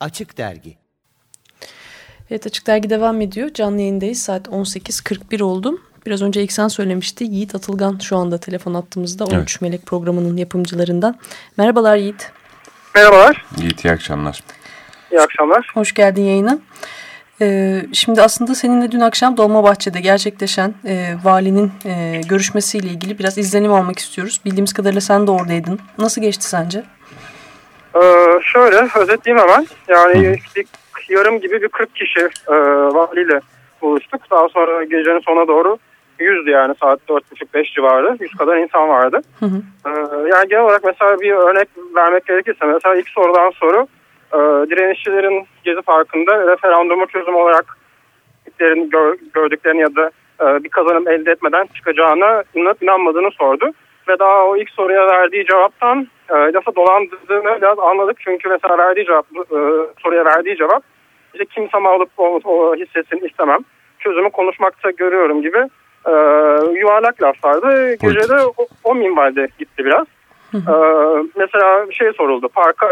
Açık Dergi Evet Açık Dergi devam ediyor. Canlı yayındayız. Saat 18.41 oldu. Biraz önce İksan söylemişti. Yiğit Atılgan şu anda telefon attığımızda 13 evet. Melek programının yapımcılarından. Merhabalar Yiğit. Merhabalar. Yiğit iyi akşamlar. İyi akşamlar. Hoş geldin yayına. Ee, şimdi aslında seninle dün akşam Dolmabahçe'de gerçekleşen e, valinin e, görüşmesiyle ilgili biraz izlenim almak istiyoruz. Bildiğimiz kadarıyla sen de oradaydın. Nasıl geçti sence? Ee, şöyle özetleyeyim hemen. Yani bir yarım gibi bir 40 kişi e, valiyle buluştuk. Daha sonra gecenin sona doğru yüzdü yani saat 4.30-5 civarı. 100 kadar insan vardı. Hı hı. Ee, yani genel olarak mesela bir örnek vermek gerekirse mesela ilk sorulan soru e, direnişçilerin Gezi Parkı'nda referandumu çözüm olarak gördüklerini ya da e, bir kazanım elde etmeden çıkacağına inanıp inanmadığını sordu. Ve daha o ilk soruya verdiği cevaptan e, lafa dolandırdığını biraz anladık. Çünkü mesela verdiği cevap, e, soruya verdiği cevap işte kimse mağlup o, o hissetsin istemem. Çözümü konuşmakta görüyorum gibi e, yuvarlak laflardı. Gece de o, o minvalde gitti biraz. E, mesela şey soruldu. Parka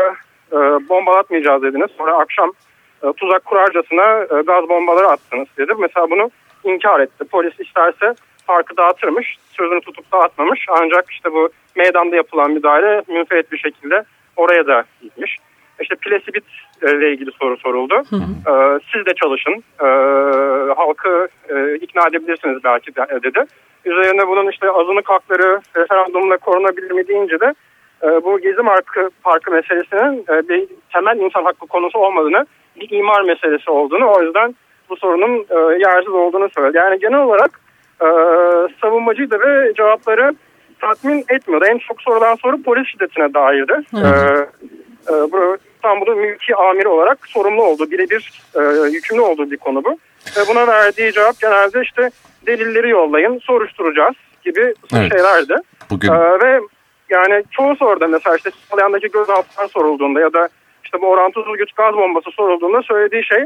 e, bombalatmayacağız dediniz. Sonra akşam e, tuzak kurarcasına e, gaz bombaları attınız dedi. Mesela bunu inkar etti. Polis isterse parkı dağıtırmış. Sözünü tutup dağıtmamış. Ancak işte bu meydanda yapılan müdahale münfeet bir şekilde oraya da gitmiş. İşte plesibit ile ilgili soru soruldu. Hı hı. Ee, siz de çalışın. Ee, halkı e, ikna edebilirsiniz belki de, dedi. Üzerine bunun işte azınlık hakları referandumla korunabilir mi deyince de e, bu Gezi Parkı, Parkı meselesinin e, bir temel insan hakkı konusu olmadığını, bir imar meselesi olduğunu o yüzden bu sorunun e, yersiz olduğunu söyledi. Yani genel olarak e, savunmacıydı ve cevapları tatmin etmiyordu. En çok sorulan soru polis şiddetine dairdi. Evet. E, e, bu İstanbul'un mülki amiri olarak sorumlu olduğu, birebir e, yükümlü olduğu bir konu bu. Ve buna verdiği cevap genelde işte delilleri yollayın, soruşturacağız gibi evet. şeylerdi. Bugün... E, ve yani çoğu soruda mesela işte Salyan'daki gözaltılar sorulduğunda ya da işte bu orantısız güç gaz bombası sorulduğunda söylediği şey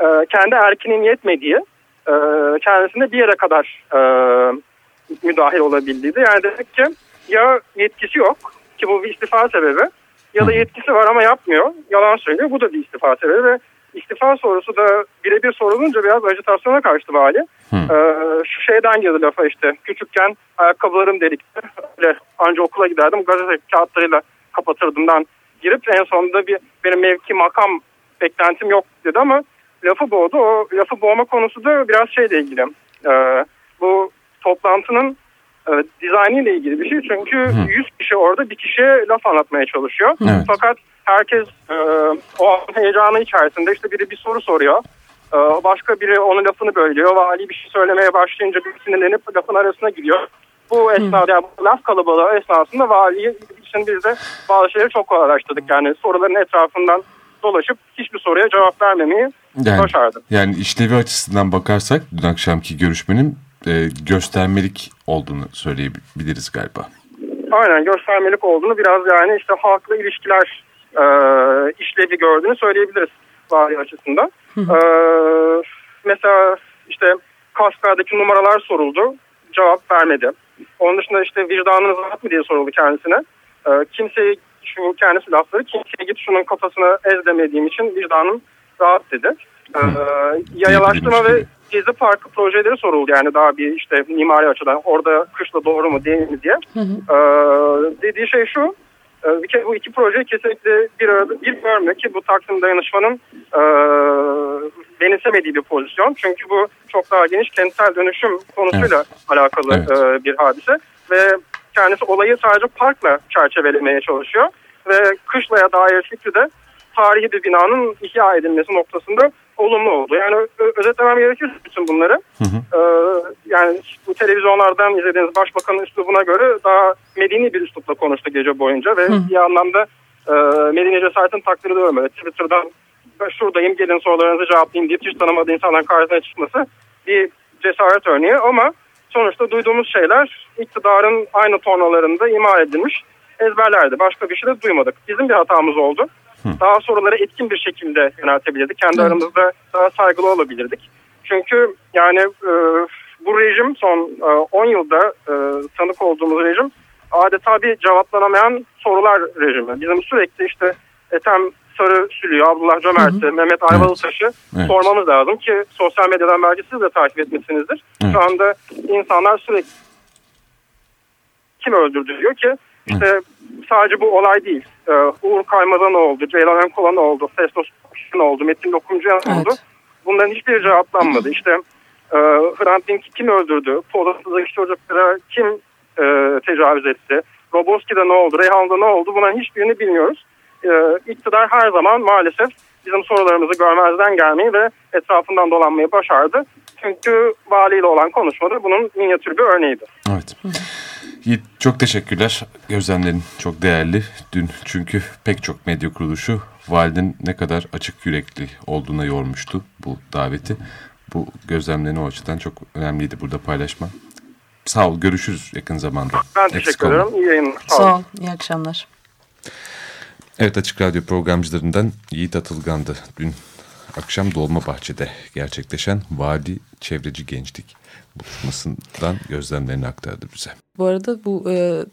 e, kendi erkinin yetmediği e, kendisinde bir yere kadar e, müdahil olabildiğiydi. Yani demek ki ya yetkisi yok ki bu bir istifa sebebi ya da yetkisi var ama yapmıyor. Yalan söylüyor. Bu da bir istifa sebebi ve istifa sorusu da birebir sorulunca biraz ajitasyona karıştı vali. Ee, şu şeyden girdi lafa işte küçükken ayakkabılarım delikti. Öyle anca okula giderdim gazete kağıtlarıyla kapatırdımdan girip en sonunda bir benim mevki makam beklentim yok dedi ama lafı boğdu. O lafı boğma konusu da biraz şeyle ilgili. Ee, bu toplantının e, dizaynı ile ilgili bir şey. Çünkü Hı. 100 kişi orada bir kişiye laf anlatmaya çalışıyor. Evet. Fakat herkes e, o heyecanı içerisinde işte biri bir soru soruyor. E, başka biri onun lafını bölüyor. Vali bir şey söylemeye başlayınca bir sinirlenip lafın arasına giriyor. Bu esnada yani bu laf kalabalığı esnasında vali için biz de bazı şeyleri çok kolaylaştırdık. Yani soruların etrafından dolaşıp hiçbir soruya cevap vermemeyi yani, başardı. Yani işlevi açısından bakarsak dün akşamki görüşmenin e, göstermelik olduğunu söyleyebiliriz galiba. Aynen göstermelik olduğunu biraz yani işte halkla ilişkiler e, işlevi gördüğünü söyleyebiliriz vali açısından. e, mesela işte Kasper'deki numaralar soruldu. Cevap vermedi. Onun dışında işte vicdanınız rahat mı diye soruldu kendisine. E, kimseyi şu kendisi lafları kimseye git şunun kafasına ez demediğim için vicdanım rahat dedi. E, yayalaştırma ve Gezi Parkı projeleri soruldu yani daha bir işte mimari açıdan orada kışla doğru mu değil mi diye. Hı hı. Ee, dediği şey şu e, bir kere bu iki proje kesinlikle bir arada bir görmüyor ki bu Taksim Dayanışma'nın e, benimsemediği bir pozisyon. Çünkü bu çok daha geniş kentsel dönüşüm konusuyla evet. alakalı evet. E, bir hadise ve kendisi olayı sadece parkla çerçevelemeye çalışıyor ve kışlaya dair fikri de tarihi bir binanın ihya edilmesi noktasında olumlu oldu. Yani özetlemem gerekirse bütün bunları. Hı hı. Ee, yani bu televizyonlardan izlediğiniz başbakanın üslubuna göre daha medeni bir üslupla konuştu gece boyunca ve hı. bir anlamda e, medeni cesaretin takdiri ediyorum. Böyle. Twitter'dan şuradayım gelin sorularınızı cevaplayayım deyip hiç tanımadığı insanların karşısına çıkması bir cesaret örneği ama sonuçta duyduğumuz şeyler iktidarın aynı tornalarında ima edilmiş ezberlerdi. Başka bir şey de duymadık. Bizim bir hatamız oldu. Daha soruları etkin bir şekilde yöneltebilirdik. Kendi Hı. aramızda daha saygılı olabilirdik. Çünkü yani e, bu rejim son 10 e, yılda e, tanık olduğumuz rejim adeta bir cevaplanamayan sorular rejimi. Bizim sürekli işte Ethem Sarı Sülü'yü, Abdullah Cömert'i, Mehmet Ayvalıtaş'ı evet. sormamız lazım ki sosyal medyadan belki siz de takip etmişsinizdir. Evet. Şu anda insanlar sürekli kim öldürdü diyor ki işte evet. sadece bu olay değil. Ee, Uğur Kaymazan oldu, Ceylan Enkolan oldu, Festos oldu, Metin Dokumcuyan evet. oldu. Bunların hiçbir cevaplanmadı. İşte e, Hrant Dink'i kim öldürdü? Polat'taki çocuklara kim e, tecavüz etti? Roboski'de ne oldu? Reyhan'da ne oldu? Bunların hiçbirini bilmiyoruz. E, iktidar her zaman maalesef bizim sorularımızı görmezden gelmeyi ve etrafından dolanmayı başardı. Çünkü valiyle olan konuşmada bunun minyatür bir örneğiydi. Evet. Yiğit çok teşekkürler. Gözlemlerin çok değerli. Dün çünkü pek çok medya kuruluşu valinin ne kadar açık yürekli olduğuna yormuştu bu daveti. Bu gözlemlerini o açıdan çok önemliydi burada paylaşma. Sağ ol. Görüşürüz yakın zamanda. Ben teşekkür ederim. İyi yayınlar. Sağ, Sağ ol. İyi akşamlar. Evet Açık Radyo programcılarından Yiğit Atılgan'dı. Dün akşam Dolmabahçe'de gerçekleşen Vali Çevreci Gençlik buluşmasından gözlemlerini aktardı bize. Bu arada bu e,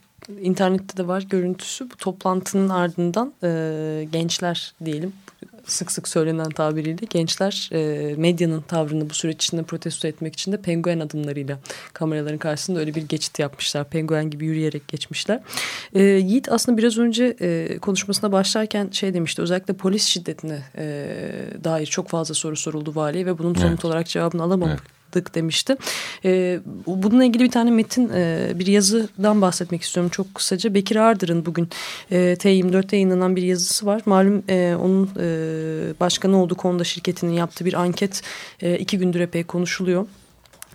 internette de var görüntüsü. Bu toplantının ardından e, gençler diyelim sık sık söylenen tabiriyle gençler e, medyanın tavrını bu süreç içinde protesto etmek için de penguen adımlarıyla kameraların karşısında öyle bir geçit yapmışlar. Penguen gibi yürüyerek geçmişler. E, Yiğit aslında biraz önce e, konuşmasına başlarken şey demişti özellikle polis şiddetine e, dair çok fazla soru soruldu valiye ve bunun somut evet. olarak cevabını alamamak. Evet yaptık demişti. E, bununla ilgili bir tane metin e, bir yazıdan bahsetmek istiyorum çok kısaca. Bekir Ardır'ın bugün e, T24'te yayınlanan bir yazısı var. Malum e, onun e, başkanı olduğu konuda şirketinin yaptığı bir anket e, iki gündür epey konuşuluyor.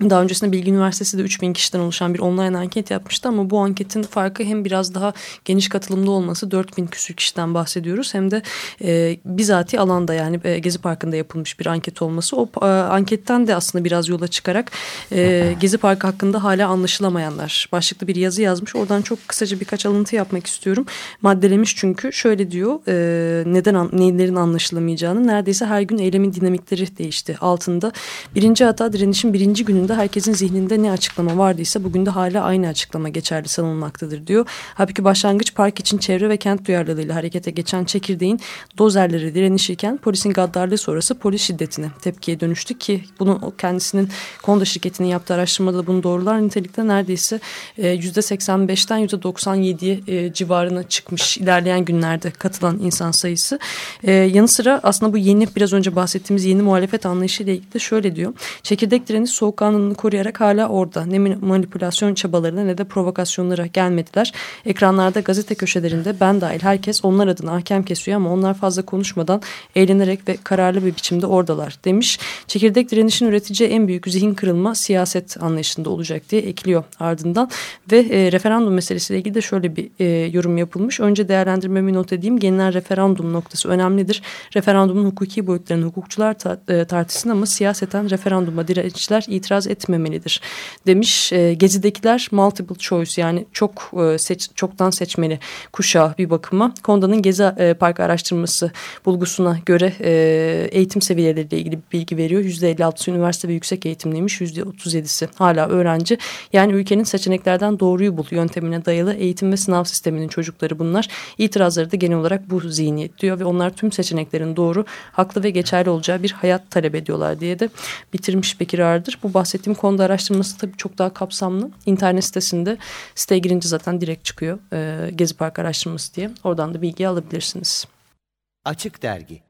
Daha öncesinde Bilgi Üniversitesi de 3000 kişiden oluşan bir online anket yapmıştı ama bu anketin farkı hem biraz daha geniş katılımda olması 4000 küsür kişiden bahsediyoruz hem de e, bizatihi alanda yani e, Gezi Parkı'nda yapılmış bir anket olması. O e, anketten de aslında biraz yola çıkarak e, Gezi Parkı hakkında hala anlaşılamayanlar başlıklı bir yazı yazmış. Oradan çok kısaca birkaç alıntı yapmak istiyorum. Maddelemiş çünkü şöyle diyor e, neden nelerin anlaşılamayacağını neredeyse her gün eylemin dinamikleri değişti altında. Birinci hata direnişin birinci günü gününde herkesin zihninde ne açıklama vardıysa bugün de hala aynı açıklama geçerli sanılmaktadır diyor. Halbuki başlangıç park için çevre ve kent duyarlılığıyla harekete geçen çekirdeğin dozerleri direnişirken polisin gaddarlığı sonrası polis şiddetine tepkiye dönüştü ki bunu kendisinin Konda şirketinin yaptığı araştırmada da bunu doğrular nitelikte neredeyse e, yüzde 85'ten %97'ye e, civarına çıkmış ilerleyen günlerde katılan insan sayısı. E, yanı sıra aslında bu yeni biraz önce bahsettiğimiz yeni muhalefet anlayışıyla ilgili de şöyle diyor. Çekirdek direniş soğukkanlı kanununu koruyarak hala orada. Ne manipülasyon çabalarına ne de provokasyonlara gelmediler. Ekranlarda gazete köşelerinde ben dahil herkes onlar adına hakem kesiyor ama onlar fazla konuşmadan eğlenerek ve kararlı bir biçimde oradalar demiş. Çekirdek direnişin üreteceği en büyük zihin kırılma siyaset anlayışında olacak diye ekliyor ardından. Ve e, referandum meselesiyle ilgili de şöyle bir e, yorum yapılmış. Önce değerlendirmemi not edeyim. Genel referandum noktası önemlidir. Referandumun hukuki boyutlarını hukukçular ta, e, tartışsın ama siyaseten referanduma dirençler itiraz itiraz etmemelidir demiş. E, Gezi'dekiler multiple choice yani çok e, seç, çoktan seçmeli kuşağı bir bakıma. Konda'nın Gezi e, Park araştırması bulgusuna göre e, eğitim seviyeleriyle ilgili bilgi veriyor. %56'sı üniversite ve yüksek eğitimliymiş. %37'si hala öğrenci. Yani ülkenin seçeneklerden doğruyu bul yöntemine dayalı eğitim ve sınav sisteminin çocukları bunlar. İtirazları da genel olarak bu zihniyet diyor ve onlar tüm seçeneklerin doğru, haklı ve geçerli olacağı bir hayat talep ediyorlar diye de bitirmiş Bekir Ardır. Bu bahsettiğim konuda araştırması tabii çok daha kapsamlı. İnternet sitesinde siteye girince zaten direkt çıkıyor. E, Gezi Park araştırması diye. Oradan da bilgi alabilirsiniz. Açık Dergi